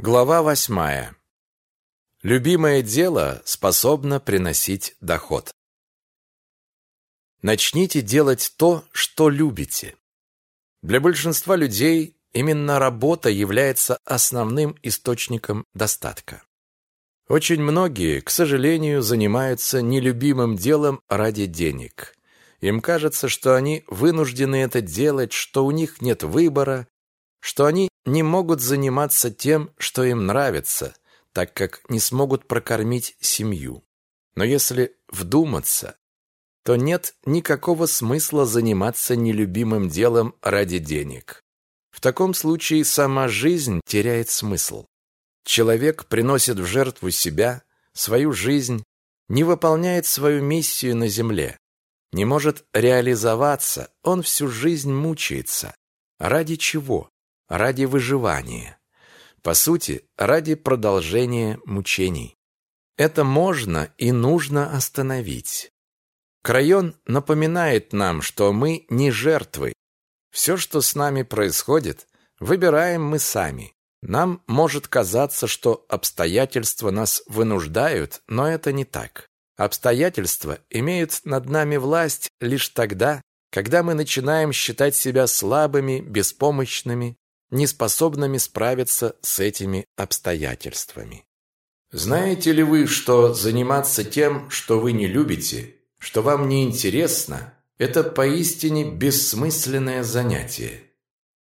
Глава восьмая. Любимое дело способно приносить доход. Начните делать то, что любите. Для большинства людей именно работа является основным источником достатка. Очень многие, к сожалению, занимаются нелюбимым делом ради денег. Им кажется, что они вынуждены это делать, что у них нет выбора, что они не могут заниматься тем, что им нравится, так как не смогут прокормить семью. Но если вдуматься, то нет никакого смысла заниматься нелюбимым делом ради денег. В таком случае сама жизнь теряет смысл. Человек приносит в жертву себя, свою жизнь, не выполняет свою миссию на земле, не может реализоваться, он всю жизнь мучается. Ради чего? Ради выживания. По сути, ради продолжения мучений. Это можно и нужно остановить. Крайон напоминает нам, что мы не жертвы. Все, что с нами происходит, выбираем мы сами. Нам может казаться, что обстоятельства нас вынуждают, но это не так. Обстоятельства имеют над нами власть лишь тогда, когда мы начинаем считать себя слабыми, беспомощными, неспособными справиться с этими обстоятельствами. Знаете ли вы, что заниматься тем, что вы не любите, что вам не интересно, это поистине бессмысленное занятие?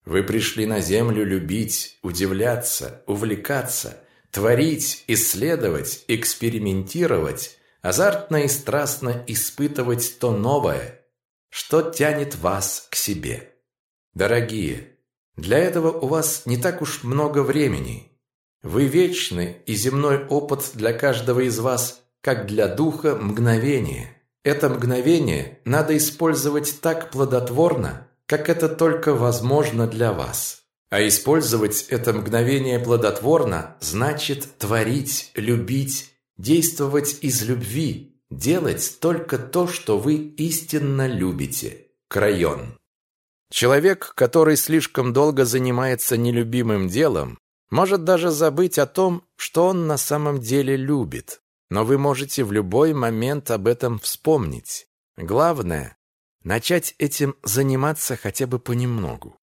Вы пришли на землю любить, удивляться, увлекаться, творить, исследовать, экспериментировать, азартно и страстно испытывать то новое, что тянет вас к себе. Дорогие, для этого у вас не так уж много времени. Вы вечны, и земной опыт для каждого из вас, как для духа, мгновение. Это мгновение надо использовать так плодотворно, как это только возможно для вас. А использовать это мгновение плодотворно значит творить, любить, действовать из любви, делать только то, что вы истинно любите. Крайон. Человек, который слишком долго занимается нелюбимым делом, может даже забыть о том, что он на самом деле любит. Но вы можете в любой момент об этом вспомнить. Главное – начать этим заниматься хотя бы понемногу.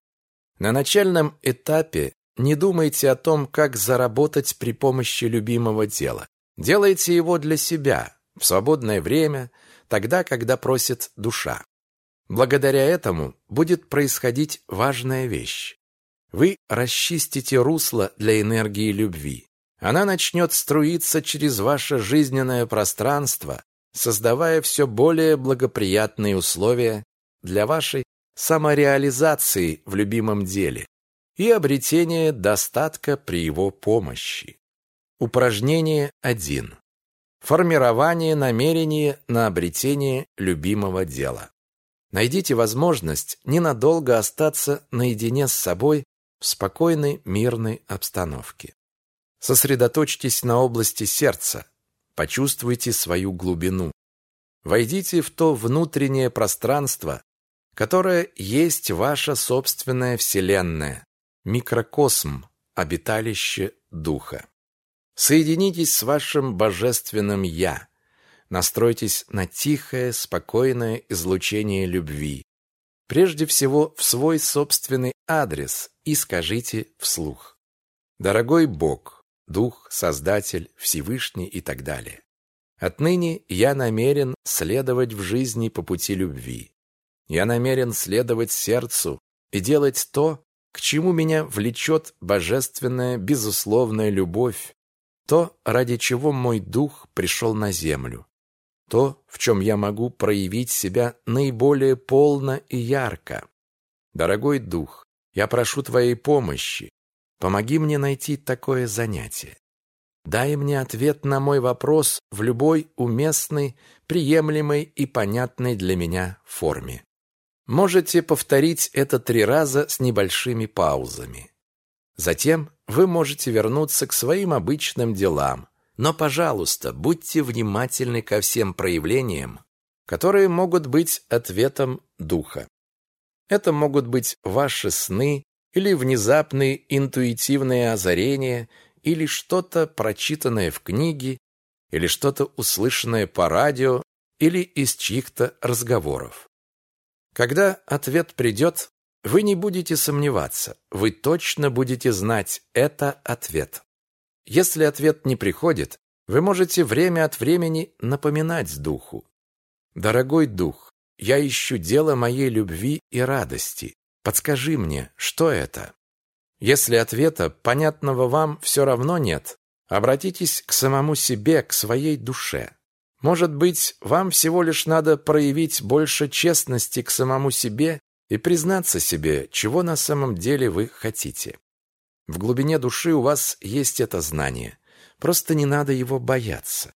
На начальном этапе не думайте о том, как заработать при помощи любимого дела. Делайте его для себя, в свободное время, тогда, когда просит душа. Благодаря этому будет происходить важная вещь. Вы расчистите русло для энергии любви. Она начнет струиться через ваше жизненное пространство, создавая все более благоприятные условия для вашей самореализации в любимом деле и обретения достатка при его помощи. Упражнение 1. Формирование намерения на обретение любимого дела. Найдите возможность ненадолго остаться наедине с собой в спокойной, мирной обстановке. Сосредоточьтесь на области сердца, почувствуйте свою глубину. Войдите в то внутреннее пространство, которое есть ваша собственная вселенная, микрокосм, обиталище духа. Соединитесь с вашим божественным «Я», Настройтесь на тихое, спокойное излучение любви. Прежде всего в свой собственный адрес и скажите вслух. Дорогой Бог, Дух, Создатель, Всевышний и так далее. Отныне я намерен следовать в жизни по пути любви. Я намерен следовать сердцу и делать то, к чему меня влечет божественная безусловная любовь, то, ради чего мой дух пришел на землю то, в чем я могу проявить себя наиболее полно и ярко. Дорогой дух, я прошу твоей помощи. Помоги мне найти такое занятие. Дай мне ответ на мой вопрос в любой уместной, приемлемой и понятной для меня форме. Можете повторить это три раза с небольшими паузами. Затем вы можете вернуться к своим обычным делам, но, пожалуйста, будьте внимательны ко всем проявлениям, которые могут быть ответом духа. Это могут быть ваши сны или внезапные интуитивные озарения или что-то прочитанное в книге, или что-то услышанное по радио, или из чьих-то разговоров. Когда ответ придет, вы не будете сомневаться, вы точно будете знать, это ответ. Если ответ не приходит, вы можете время от времени напоминать духу. «Дорогой дух, я ищу дело моей любви и радости. Подскажи мне, что это?» Если ответа, понятного вам, все равно нет, обратитесь к самому себе, к своей душе. Может быть, вам всего лишь надо проявить больше честности к самому себе и признаться себе, чего на самом деле вы хотите. В глубине души у вас есть это знание. Просто не надо его бояться.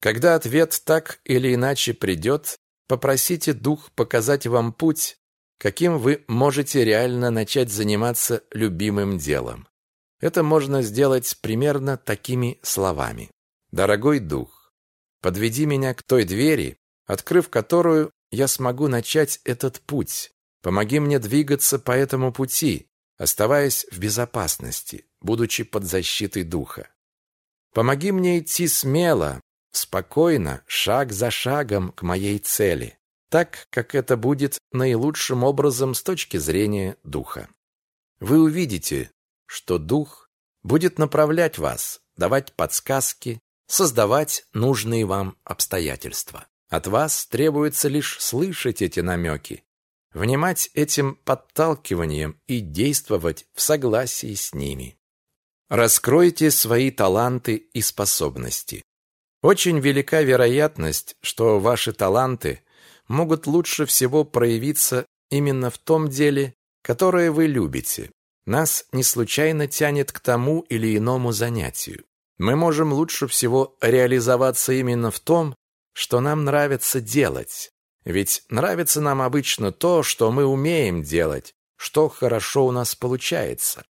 Когда ответ так или иначе придет, попросите дух показать вам путь, каким вы можете реально начать заниматься любимым делом. Это можно сделать примерно такими словами. «Дорогой дух, подведи меня к той двери, открыв которую я смогу начать этот путь. Помоги мне двигаться по этому пути, оставаясь в безопасности, будучи под защитой духа. Помоги мне идти смело, спокойно, шаг за шагом к моей цели так, как это будет наилучшим образом с точки зрения духа. Вы увидите, что дух будет направлять вас, давать подсказки, создавать нужные вам обстоятельства. От вас требуется лишь слышать эти намеки, внимать этим подталкиванием и действовать в согласии с ними. Раскройте свои таланты и способности. Очень велика вероятность, что ваши таланты могут лучше всего проявиться именно в том деле, которое вы любите. Нас не случайно тянет к тому или иному занятию. Мы можем лучше всего реализоваться именно в том, что нам нравится делать. Ведь нравится нам обычно то, что мы умеем делать, что хорошо у нас получается.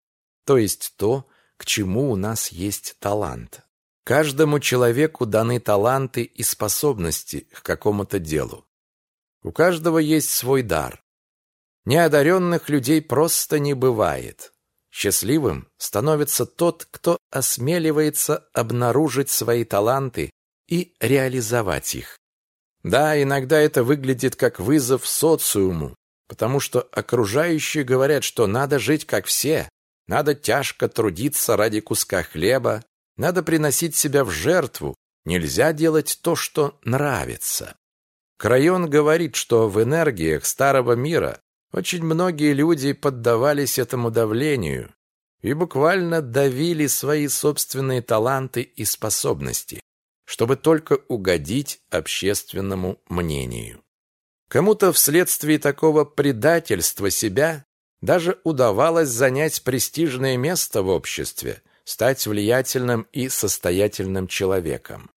То есть то, к чему у нас есть талант. Каждому человеку даны таланты и способности к какому-то делу. У каждого есть свой дар. Неодаренных людей просто не бывает. Счастливым становится тот, кто осмеливается обнаружить свои таланты и реализовать их. Да, иногда это выглядит как вызов социуму, потому что окружающие говорят, что надо жить как все, надо тяжко трудиться ради куска хлеба, надо приносить себя в жертву, нельзя делать то, что нравится. Крайон говорит, что в энергиях старого мира очень многие люди поддавались этому давлению и буквально давили свои собственные таланты и способности, чтобы только угодить общественному мнению. Кому-то вследствие такого предательства себя даже удавалось занять престижное место в обществе, стать влиятельным и состоятельным человеком.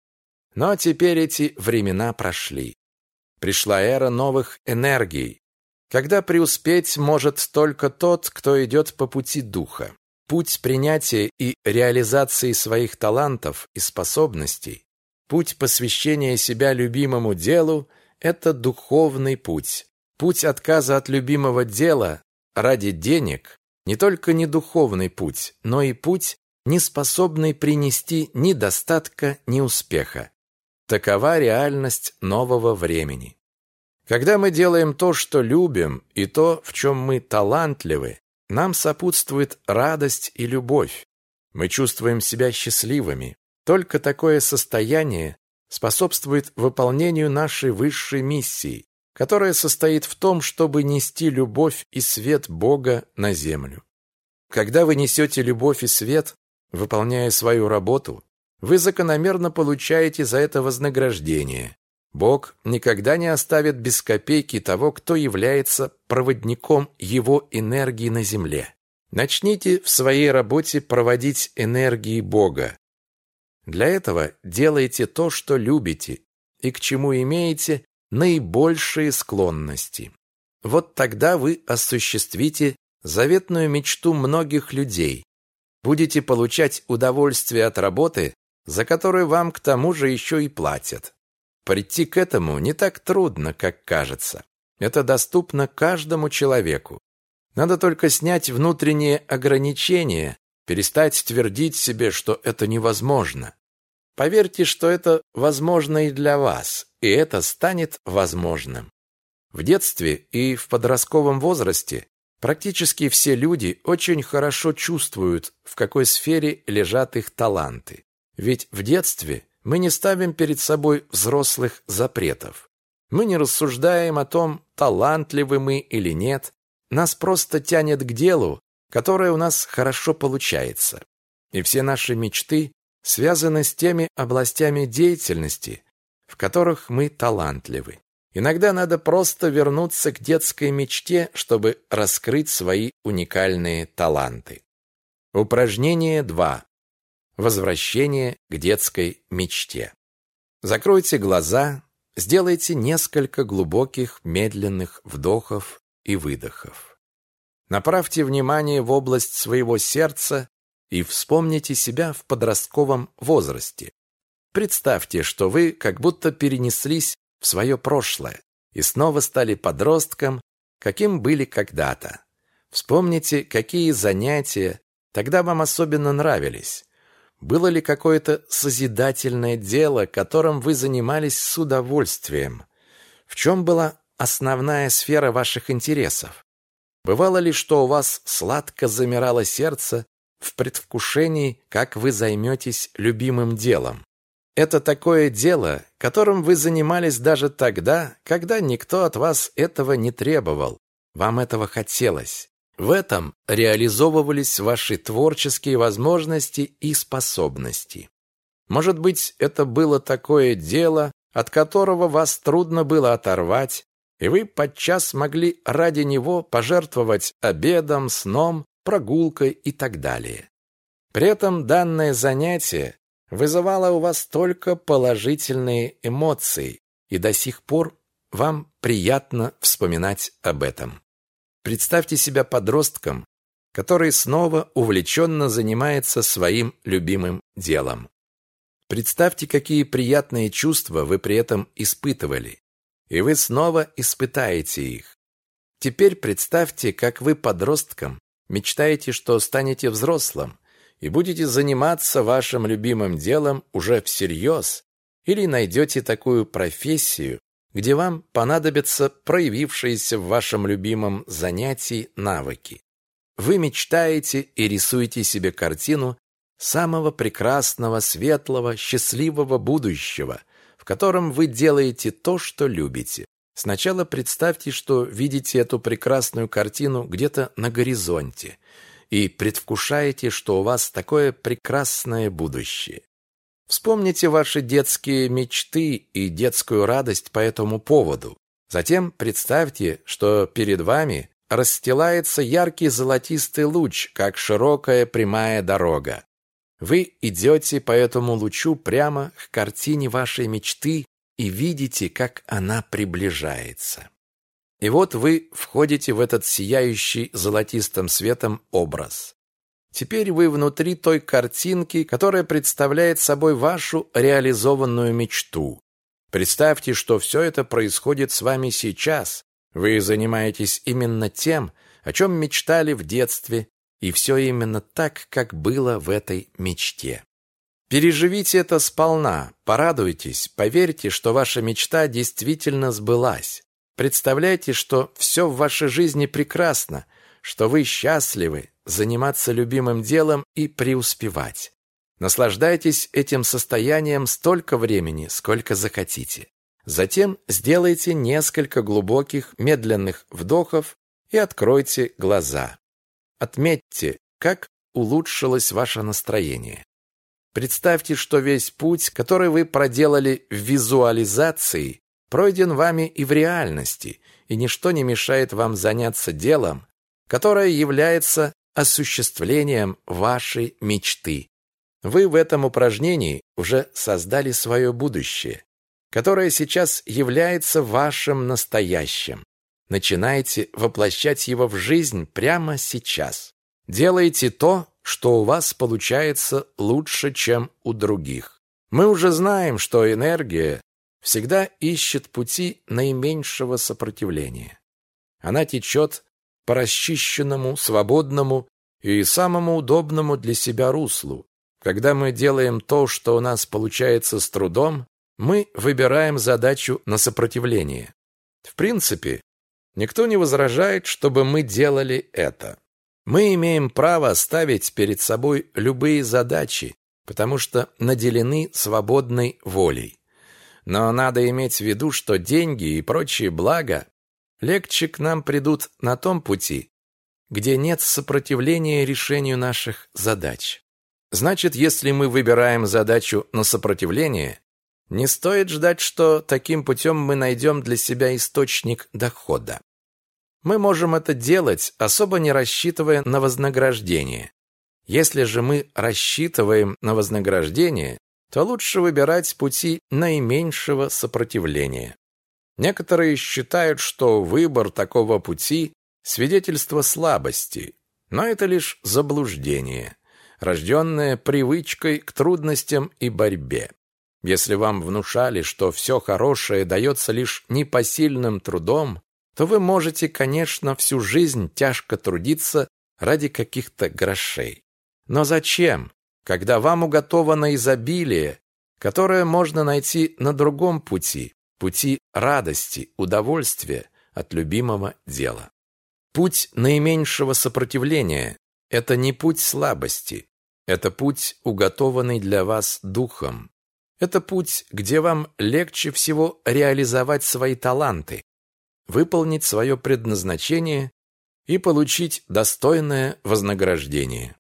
Но теперь эти времена прошли. Пришла эра новых энергий, когда преуспеть может только тот, кто идет по пути духа. Путь принятия и реализации своих талантов и способностей, путь посвящения себя любимому делу – это духовный путь. Путь отказа от любимого дела ради денег – не только не духовный путь, но и путь, не способный принести ни достатка, ни успеха. Такова реальность нового времени. Когда мы делаем то, что любим, и то, в чем мы талантливы, нам сопутствует радость и любовь. Мы чувствуем себя счастливыми. Только такое состояние способствует выполнению нашей высшей миссии, которая состоит в том, чтобы нести любовь и свет Бога на землю. Когда вы несете любовь и свет, выполняя свою работу, вы закономерно получаете за это вознаграждение. Бог никогда не оставит без копейки того, кто является проводником его энергии на земле. Начните в своей работе проводить энергии Бога. Для этого делайте то, что любите и к чему имеете наибольшие склонности. Вот тогда вы осуществите заветную мечту многих людей, будете получать удовольствие от работы, за которую вам к тому же еще и платят. Прийти к этому не так трудно, как кажется. Это доступно каждому человеку. Надо только снять внутренние ограничения, перестать твердить себе, что это невозможно. Поверьте, что это возможно и для вас, и это станет возможным. В детстве и в подростковом возрасте практически все люди очень хорошо чувствуют, в какой сфере лежат их таланты. Ведь в детстве мы не ставим перед собой взрослых запретов. Мы не рассуждаем о том, талантливы мы или нет. Нас просто тянет к делу, которое у нас хорошо получается. И все наши мечты связаны с теми областями деятельности, в которых мы талантливы. Иногда надо просто вернуться к детской мечте, чтобы раскрыть свои уникальные таланты. Упражнение 2. Возвращение к детской мечте. Закройте глаза, сделайте несколько глубоких медленных вдохов и выдохов. Направьте внимание в область своего сердца и вспомните себя в подростковом возрасте. Представьте, что вы как будто перенеслись в свое прошлое и снова стали подростком, каким были когда-то. Вспомните, какие занятия тогда вам особенно нравились. Было ли какое-то созидательное дело, которым вы занимались с удовольствием? В чем была основная сфера ваших интересов? Бывало ли, что у вас сладко замирало сердце в предвкушении, как вы займетесь любимым делом? Это такое дело, которым вы занимались даже тогда, когда никто от вас этого не требовал. Вам этого хотелось. В этом реализовывались ваши творческие возможности и способности. Может быть, это было такое дело, от которого вас трудно было оторвать, и вы подчас могли ради него пожертвовать обедом, сном, прогулкой и так далее. При этом данное занятие вызывало у вас только положительные эмоции, и до сих пор вам приятно вспоминать об этом. Представьте себя подростком, который снова увлеченно занимается своим любимым делом. Представьте, какие приятные чувства вы при этом испытывали, и вы снова испытаете их. Теперь представьте, как вы подростком мечтаете, что станете взрослым, и будете заниматься вашим любимым делом уже всерьез, или найдете такую профессию, где вам понадобятся проявившиеся в вашем любимом занятии навыки. Вы мечтаете и рисуете себе картину самого прекрасного, светлого, счастливого будущего, в котором вы делаете то, что любите. Сначала представьте, что видите эту прекрасную картину где-то на горизонте – и предвкушаете, что у вас такое прекрасное будущее. Вспомните ваши детские мечты и детскую радость по этому поводу. Затем представьте, что перед вами расстилается яркий золотистый луч, как широкая прямая дорога. Вы идете по этому лучу прямо к картине вашей мечты и видите, как она приближается. И вот вы входите в этот сияющий золотистым светом образ. Теперь вы внутри той картинки, которая представляет собой вашу реализованную мечту. Представьте, что все это происходит с вами сейчас. Вы занимаетесь именно тем, о чем мечтали в детстве, и все именно так, как было в этой мечте. Переживите это сполна, порадуйтесь, поверьте, что ваша мечта действительно сбылась. Представляйте, что все в вашей жизни прекрасно, что вы счастливы заниматься любимым делом и преуспевать. Наслаждайтесь этим состоянием столько времени, сколько захотите. Затем сделайте несколько глубоких, медленных вдохов и откройте глаза. Отметьте, как улучшилось ваше настроение. Представьте, что весь путь, который вы проделали в визуализации, пройден вами и в реальности, и ничто не мешает вам заняться делом, которое является осуществлением вашей мечты. Вы в этом упражнении уже создали свое будущее, которое сейчас является вашим настоящим. Начинайте воплощать его в жизнь прямо сейчас. Делайте то, что у вас получается лучше, чем у других. Мы уже знаем, что энергия всегда ищет пути наименьшего сопротивления. Она течет по расчищенному, свободному и самому удобному для себя руслу. Когда мы делаем то, что у нас получается с трудом, мы выбираем задачу на сопротивление. В принципе, никто не возражает, чтобы мы делали это. Мы имеем право ставить перед собой любые задачи, потому что наделены свободной волей. Но надо иметь в виду, что деньги и прочие блага легче к нам придут на том пути, где нет сопротивления решению наших задач. Значит, если мы выбираем задачу на сопротивление, не стоит ждать, что таким путем мы найдем для себя источник дохода. Мы можем это делать, особо не рассчитывая на вознаграждение. Если же мы рассчитываем на вознаграждение, то лучше выбирать пути наименьшего сопротивления. Некоторые считают, что выбор такого пути – свидетельство слабости, но это лишь заблуждение, рожденное привычкой к трудностям и борьбе. Если вам внушали, что все хорошее дается лишь непосильным трудом, то вы можете, конечно, всю жизнь тяжко трудиться ради каких-то грошей. Но зачем, когда вам уготовано изобилие, которое можно найти на другом пути, пути радости, удовольствия от любимого дела? Путь наименьшего сопротивления – это не путь слабости, это путь, уготованный для вас духом. Это путь, где вам легче всего реализовать свои таланты, выполнить свое предназначение и получить достойное вознаграждение.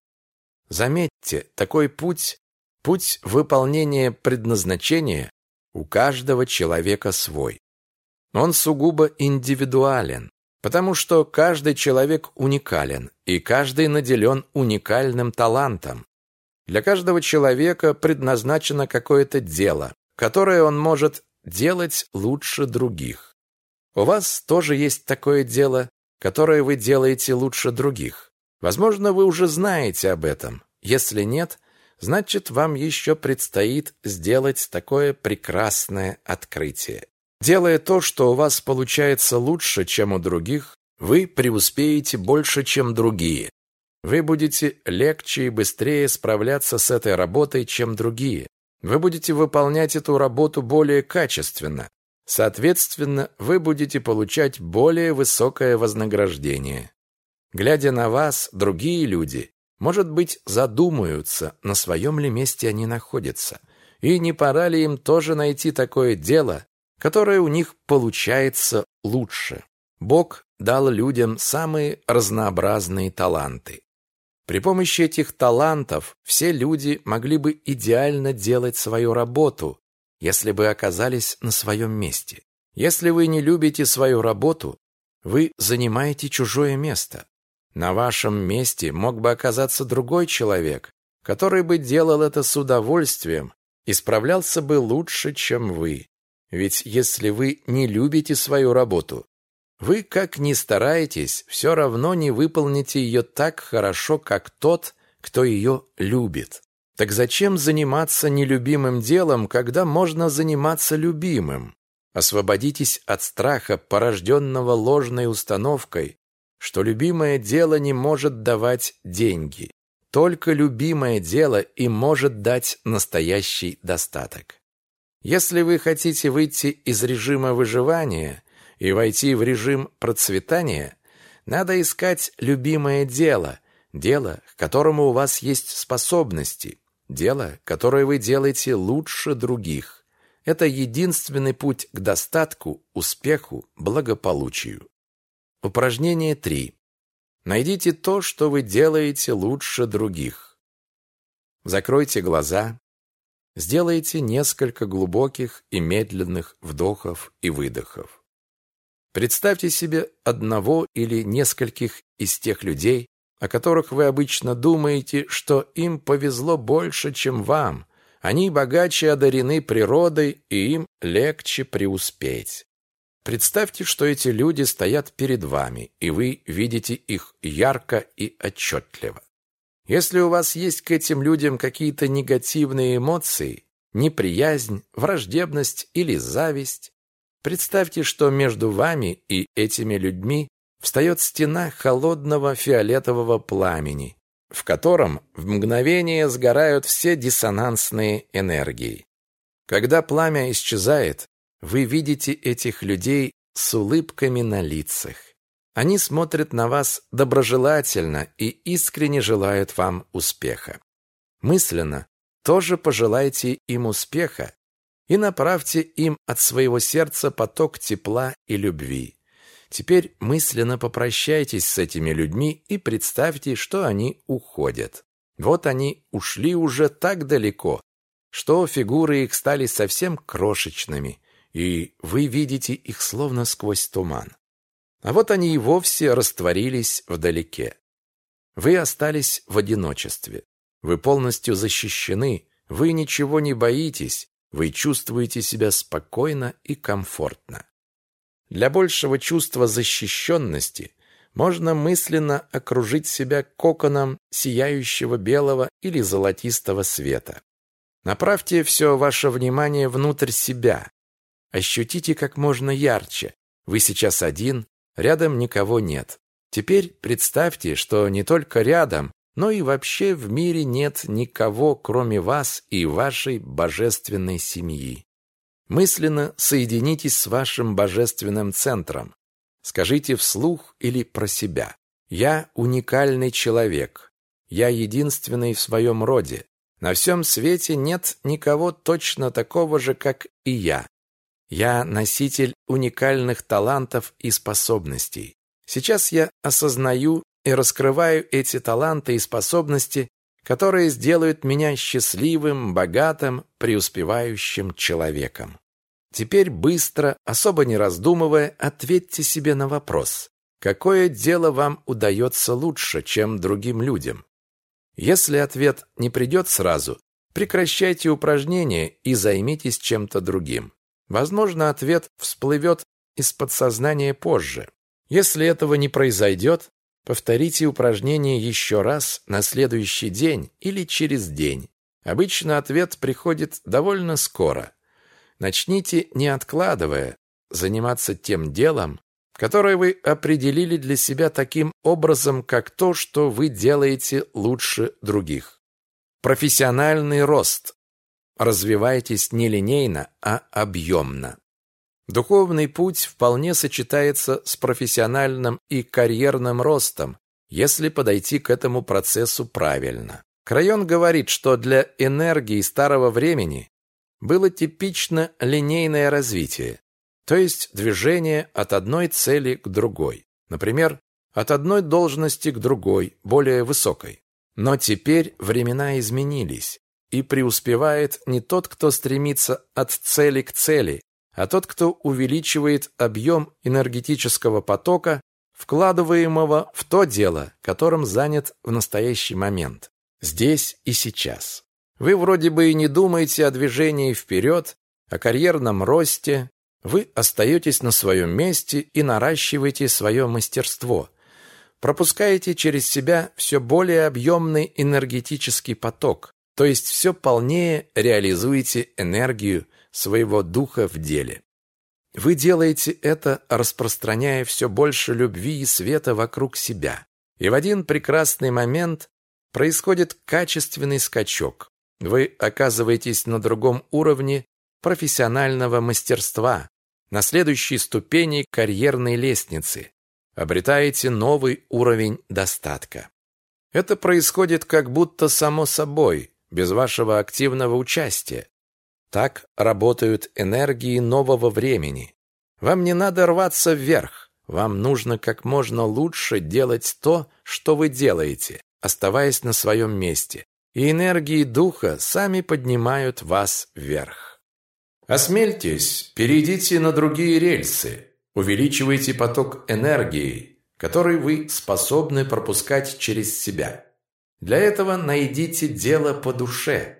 Заметьте, такой путь, путь выполнения предназначения у каждого человека свой. Он сугубо индивидуален, потому что каждый человек уникален, и каждый наделен уникальным талантом. Для каждого человека предназначено какое-то дело, которое он может делать лучше других. У вас тоже есть такое дело, которое вы делаете лучше других. Возможно, вы уже знаете об этом. Если нет, значит, вам еще предстоит сделать такое прекрасное открытие. Делая то, что у вас получается лучше, чем у других, вы преуспеете больше, чем другие. Вы будете легче и быстрее справляться с этой работой, чем другие. Вы будете выполнять эту работу более качественно, Соответственно, вы будете получать более высокое вознаграждение. Глядя на вас, другие люди, может быть, задумаются, на своем ли месте они находятся, и не пора ли им тоже найти такое дело, которое у них получается лучше. Бог дал людям самые разнообразные таланты. При помощи этих талантов все люди могли бы идеально делать свою работу, если бы оказались на своем месте. Если вы не любите свою работу, вы занимаете чужое место. На вашем месте мог бы оказаться другой человек, который бы делал это с удовольствием и справлялся бы лучше, чем вы. Ведь если вы не любите свою работу, вы, как ни стараетесь, все равно не выполните ее так хорошо, как тот, кто ее любит. Так зачем заниматься нелюбимым делом, когда можно заниматься любимым? Освободитесь от страха, порожденного ложной установкой, что любимое дело не может давать деньги. Только любимое дело и может дать настоящий достаток. Если вы хотите выйти из режима выживания и войти в режим процветания, надо искать любимое дело, дело, к которому у вас есть способности, Дело, которое вы делаете лучше других. Это единственный путь к достатку, успеху, благополучию. Упражнение 3. Найдите то, что вы делаете лучше других. Закройте глаза. Сделайте несколько глубоких и медленных вдохов и выдохов. Представьте себе одного или нескольких из тех людей, о которых вы обычно думаете, что им повезло больше, чем вам. Они богаче одарены природой, и им легче преуспеть. Представьте, что эти люди стоят перед вами, и вы видите их ярко и отчетливо. Если у вас есть к этим людям какие-то негативные эмоции, неприязнь, враждебность или зависть, представьте, что между вами и этими людьми встает стена холодного фиолетового пламени, в котором в мгновение сгорают все диссонансные энергии. Когда пламя исчезает, вы видите этих людей с улыбками на лицах. Они смотрят на вас доброжелательно и искренне желают вам успеха. Мысленно тоже пожелайте им успеха и направьте им от своего сердца поток тепла и любви. Теперь мысленно попрощайтесь с этими людьми и представьте, что они уходят. Вот они ушли уже так далеко, что фигуры их стали совсем крошечными, и вы видите их словно сквозь туман. А вот они и вовсе растворились вдалеке. Вы остались в одиночестве. Вы полностью защищены, вы ничего не боитесь, вы чувствуете себя спокойно и комфортно. Для большего чувства защищенности можно мысленно окружить себя коконом сияющего белого или золотистого света. Направьте все ваше внимание внутрь себя. Ощутите как можно ярче. Вы сейчас один, Рядом никого нет. Теперь представьте, что не только рядом, но и вообще в мире нет никого, кроме вас и вашей божественной семьи. Мысленно соединитесь с вашим божественным центром. Скажите вслух или про себя. «Я уникальный человек. Я единственный в своем роде. На всем свете нет никого точно такого же, как и я. Я носитель уникальных талантов и способностей. Сейчас я осознаю и раскрываю эти таланты и способности, которые сделают меня счастливым, богатым, преуспевающим человеком. Теперь быстро, особо не раздумывая, ответьте себе на вопрос, какое дело вам удается лучше, чем другим людям? Если ответ не придет сразу, прекращайте упражнение и займитесь чем-то другим. Возможно, ответ всплывет из подсознания позже. Если этого не произойдет, повторите упражнение еще раз на следующий день или через день. Обычно ответ приходит довольно скоро. Начните, не откладывая, заниматься тем делом, которое вы определили для себя таким образом, как то, что вы делаете лучше других. Профессиональный рост развивайтесь не линейно, а объемно. Духовный путь вполне сочетается с профессиональным и карьерным ростом, если подойти к этому процессу правильно. Крайон говорит, что для энергии старого времени было типично линейное развитие, то есть движение от одной цели к другой. Например, от одной должности к другой, более высокой. Но теперь времена изменились. И преуспевает не тот, кто стремится от цели к цели, а тот, кто увеличивает объем энергетического потока, вкладываемого в то дело, которым занят в настоящий момент, здесь и сейчас. Вы вроде бы и не думаете о движении вперед, о карьерном росте, вы остаетесь на своем месте и наращиваете свое мастерство, пропускаете через себя все более объемный энергетический поток, то есть все полнее реализуете энергию своего духа в деле. Вы делаете это, распространяя все больше любви и света вокруг себя. И в один прекрасный момент происходит качественный скачок. Вы оказываетесь на другом уровне профессионального мастерства, на следующей ступени карьерной лестницы. Обретаете новый уровень достатка. Это происходит как будто само собой, без вашего активного участия. Так работают энергии нового времени. Вам не надо рваться вверх. Вам нужно как можно лучше делать то, что вы делаете, оставаясь на своем месте. И энергии духа сами поднимают вас вверх. Осмельтесь, перейдите на другие рельсы, увеличивайте поток энергии, который вы способны пропускать через себя. Для этого найдите дело по душе,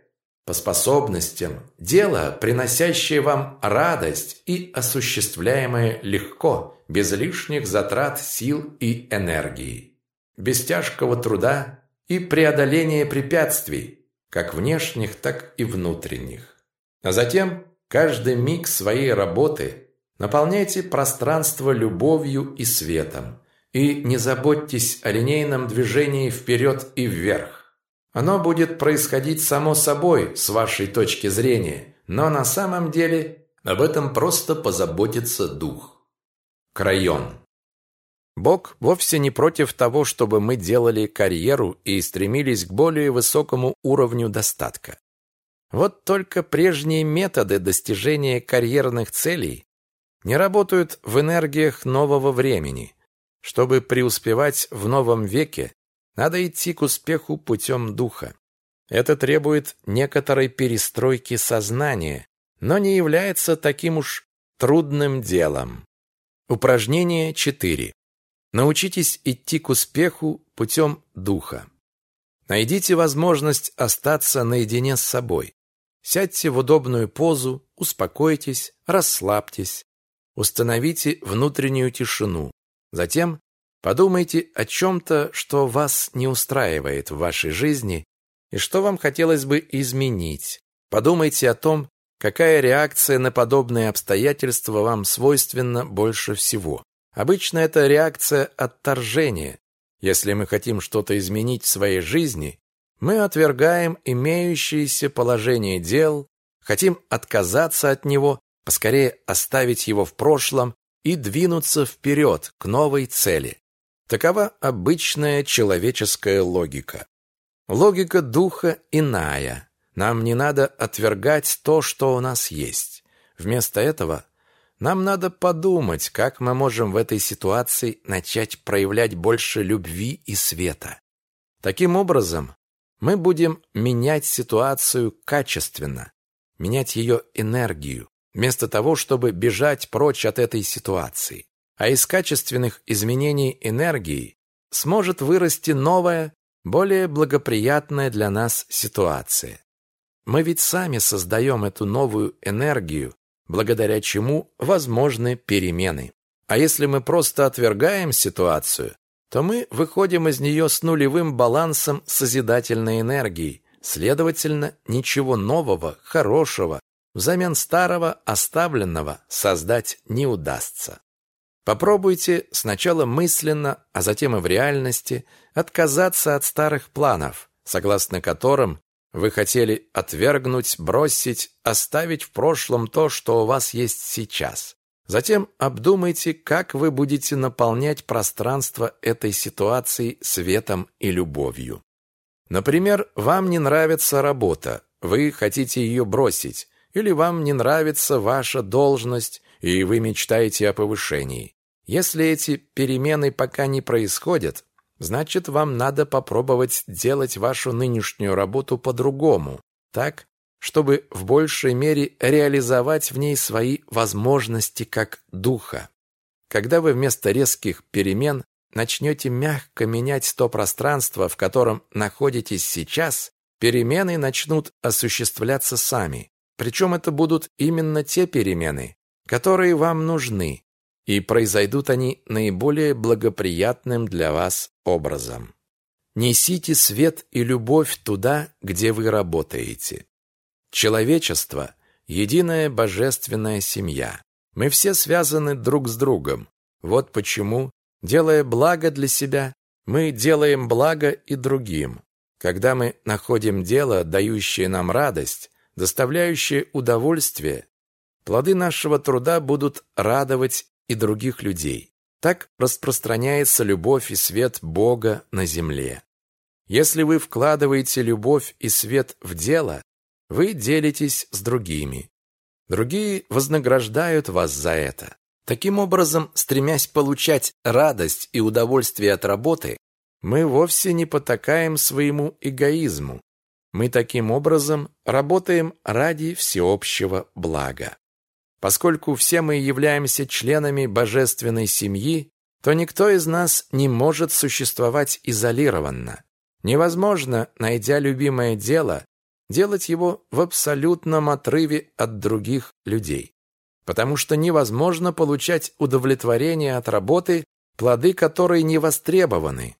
по способностям, дело, приносящее вам радость и осуществляемое легко, без лишних затрат сил и энергии, без тяжкого труда и преодоления препятствий, как внешних, так и внутренних. А затем каждый миг своей работы наполняйте пространство любовью и светом, И не заботьтесь о линейном движении вперед и вверх. Оно будет происходить само собой с вашей точки зрения, но на самом деле об этом просто позаботится дух. Крайон. Бог вовсе не против того, чтобы мы делали карьеру и стремились к более высокому уровню достатка. Вот только прежние методы достижения карьерных целей не работают в энергиях нового времени. Чтобы преуспевать в новом веке, надо идти к успеху путем духа. Это требует некоторой перестройки сознания, но не является таким уж трудным делом. Упражнение 4. Научитесь идти к успеху путем духа. Найдите возможность остаться наедине с собой. Сядьте в удобную позу, успокойтесь, расслабьтесь. Установите внутреннюю тишину. Затем подумайте о чем-то, что вас не устраивает в вашей жизни и что вам хотелось бы изменить. Подумайте о том, какая реакция на подобные обстоятельства вам свойственна больше всего. Обычно это реакция отторжения. Если мы хотим что-то изменить в своей жизни, мы отвергаем имеющееся положение дел, хотим отказаться от него, поскорее оставить его в прошлом и двинуться вперед к новой цели. Такова обычная человеческая логика. Логика духа иная. Нам не надо отвергать то, что у нас есть. Вместо этого нам надо подумать, как мы можем в этой ситуации начать проявлять больше любви и света. Таким образом, мы будем менять ситуацию качественно, менять ее энергию, вместо того, чтобы бежать прочь от этой ситуации. А из качественных изменений энергии сможет вырасти новая, более благоприятная для нас ситуация. Мы ведь сами создаем эту новую энергию, благодаря чему возможны перемены. А если мы просто отвергаем ситуацию, то мы выходим из нее с нулевым балансом созидательной энергии, следовательно, ничего нового, хорошего, взамен старого, оставленного создать не удастся. Попробуйте сначала мысленно, а затем и в реальности отказаться от старых планов, согласно которым вы хотели отвергнуть, бросить, оставить в прошлом то, что у вас есть сейчас. Затем обдумайте, как вы будете наполнять пространство этой ситуации светом и любовью. Например, вам не нравится работа, вы хотите ее бросить, или вам не нравится ваша должность, и вы мечтаете о повышении. Если эти перемены пока не происходят, значит, вам надо попробовать делать вашу нынешнюю работу по-другому, так, чтобы в большей мере реализовать в ней свои возможности как духа. Когда вы вместо резких перемен начнете мягко менять то пространство, в котором находитесь сейчас, перемены начнут осуществляться сами. Причем это будут именно те перемены, которые вам нужны, и произойдут они наиболее благоприятным для вас образом. Несите свет и любовь туда, где вы работаете. Человечество – единая божественная семья. Мы все связаны друг с другом. Вот почему, делая благо для себя, мы делаем благо и другим. Когда мы находим дело, дающее нам радость, доставляющее удовольствие, плоды нашего труда будут радовать и других людей. Так распространяется любовь и свет Бога на земле. Если вы вкладываете любовь и свет в дело, вы делитесь с другими. Другие вознаграждают вас за это. Таким образом, стремясь получать радость и удовольствие от работы, мы вовсе не потакаем своему эгоизму. Мы таким образом работаем ради всеобщего блага. Поскольку все мы являемся членами божественной семьи, то никто из нас не может существовать изолированно. Невозможно, найдя любимое дело, делать его в абсолютном отрыве от других людей. Потому что невозможно получать удовлетворение от работы, плоды которой не востребованы.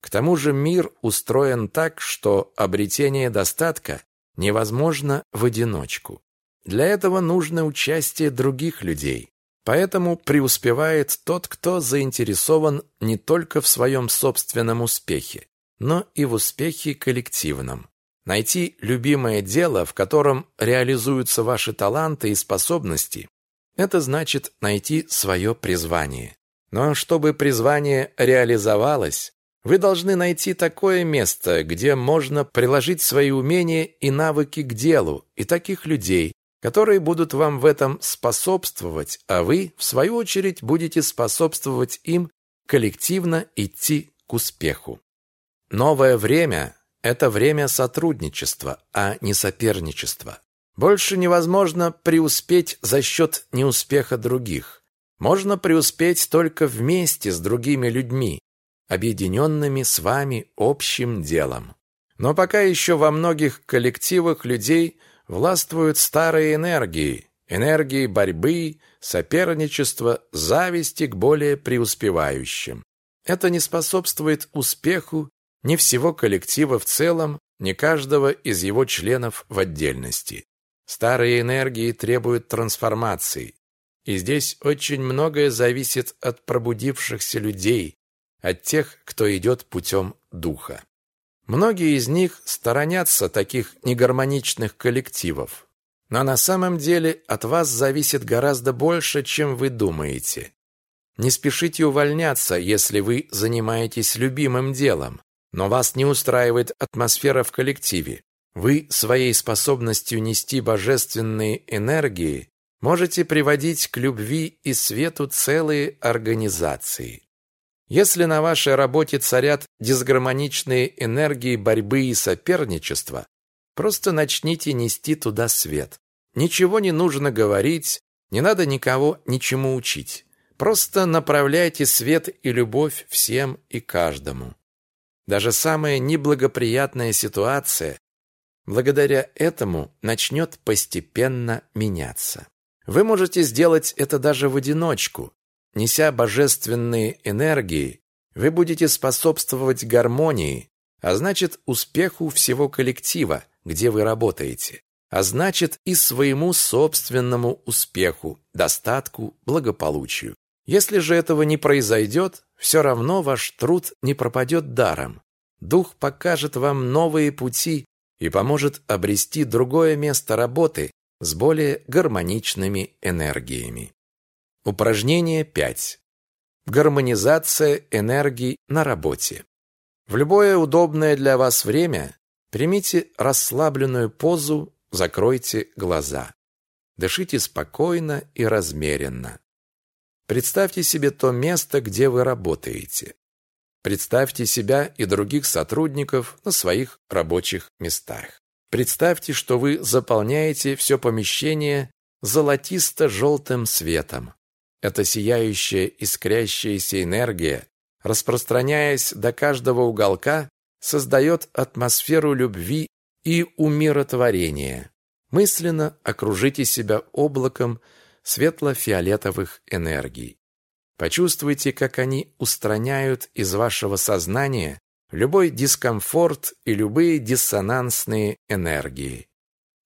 К тому же мир устроен так, что обретение достатка невозможно в одиночку. Для этого нужно участие других людей. Поэтому преуспевает тот, кто заинтересован не только в своем собственном успехе, но и в успехе коллективном. Найти любимое дело, в котором реализуются ваши таланты и способности, это значит найти свое призвание. Но чтобы призвание реализовалось, вы должны найти такое место, где можно приложить свои умения и навыки к делу, и таких людей, которые будут вам в этом способствовать, а вы, в свою очередь, будете способствовать им коллективно идти к успеху. Новое время – это время сотрудничества, а не соперничества. Больше невозможно преуспеть за счет неуспеха других. Можно преуспеть только вместе с другими людьми, объединенными с вами общим делом. Но пока еще во многих коллективах людей – властвуют старые энергии, энергии борьбы, соперничества, зависти к более преуспевающим. Это не способствует успеху ни всего коллектива в целом, ни каждого из его членов в отдельности. Старые энергии требуют трансформации, и здесь очень многое зависит от пробудившихся людей, от тех, кто идет путем духа. Многие из них сторонятся таких негармоничных коллективов. Но на самом деле от вас зависит гораздо больше, чем вы думаете. Не спешите увольняться, если вы занимаетесь любимым делом, но вас не устраивает атмосфера в коллективе. Вы своей способностью нести божественные энергии можете приводить к любви и свету целые организации. Если на вашей работе царят дисгармоничные энергии борьбы и соперничества, просто начните нести туда свет. Ничего не нужно говорить, не надо никого ничему учить. Просто направляйте свет и любовь всем и каждому. Даже самая неблагоприятная ситуация благодаря этому начнет постепенно меняться. Вы можете сделать это даже в одиночку, Неся божественные энергии, вы будете способствовать гармонии, а значит успеху всего коллектива, где вы работаете, а значит и своему собственному успеху, достатку, благополучию. Если же этого не произойдет, все равно ваш труд не пропадет даром. Дух покажет вам новые пути и поможет обрести другое место работы с более гармоничными энергиями. Упражнение 5. Гармонизация энергий на работе. В любое удобное для вас время примите расслабленную позу, закройте глаза. Дышите спокойно и размеренно. Представьте себе то место, где вы работаете. Представьте себя и других сотрудников на своих рабочих местах. Представьте, что вы заполняете все помещение золотисто-желтым светом. Эта сияющая, искрящаяся энергия, распространяясь до каждого уголка, создает атмосферу любви и умиротворения. Мысленно окружите себя облаком светло-фиолетовых энергий. Почувствуйте, как они устраняют из вашего сознания любой дискомфорт и любые диссонансные энергии.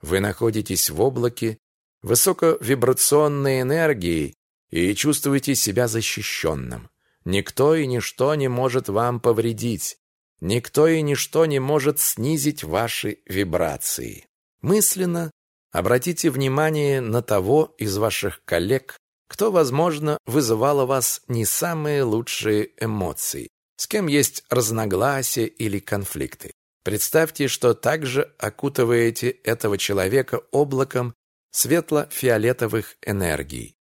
Вы находитесь в облаке высоковибрационной энергии, и чувствуете себя защищенным. Никто и ничто не может вам повредить. Никто и ничто не может снизить ваши вибрации. Мысленно обратите внимание на того из ваших коллег, кто, возможно, вызывал у вас не самые лучшие эмоции, с кем есть разногласия или конфликты. Представьте, что также окутываете этого человека облаком светло-фиолетовых энергий.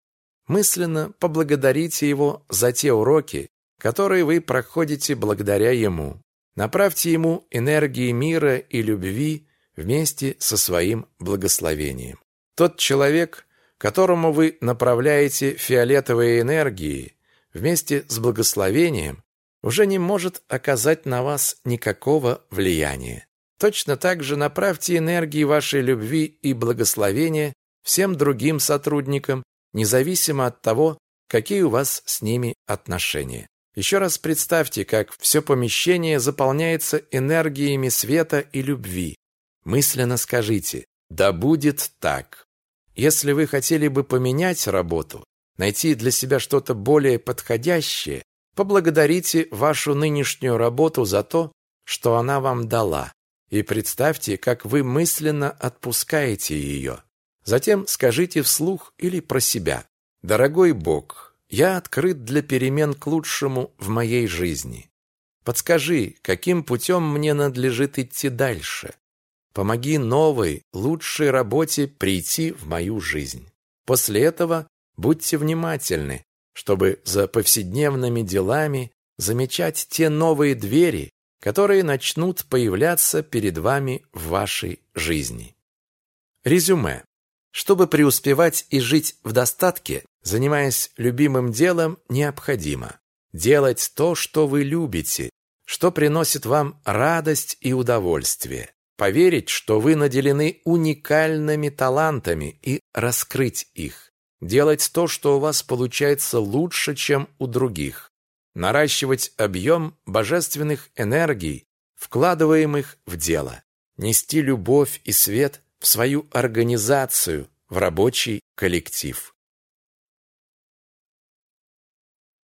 Мысленно поблагодарите его за те уроки, которые вы проходите благодаря ему. Направьте ему энергии мира и любви вместе со своим благословением. Тот человек, которому вы направляете фиолетовые энергии вместе с благословением, уже не может оказать на вас никакого влияния. Точно так же направьте энергии вашей любви и благословения всем другим сотрудникам, независимо от того, какие у вас с ними отношения. Еще раз представьте, как все помещение заполняется энергиями света и любви. Мысленно скажите «Да будет так». Если вы хотели бы поменять работу, найти для себя что-то более подходящее, поблагодарите вашу нынешнюю работу за то, что она вам дала, и представьте, как вы мысленно отпускаете ее. Затем скажите вслух или про себя. «Дорогой Бог, я открыт для перемен к лучшему в моей жизни. Подскажи, каким путем мне надлежит идти дальше? Помоги новой, лучшей работе прийти в мою жизнь. После этого будьте внимательны, чтобы за повседневными делами замечать те новые двери, которые начнут появляться перед вами в вашей жизни. Резюме. Чтобы преуспевать и жить в достатке, занимаясь любимым делом, необходимо делать то, что вы любите, что приносит вам радость и удовольствие. Поверить, что вы наделены уникальными талантами и раскрыть их, делать то, что у вас получается лучше, чем у других, наращивать объем божественных энергий, вкладываемых в дело, нести любовь и свет в свою организацию, в рабочий коллектив.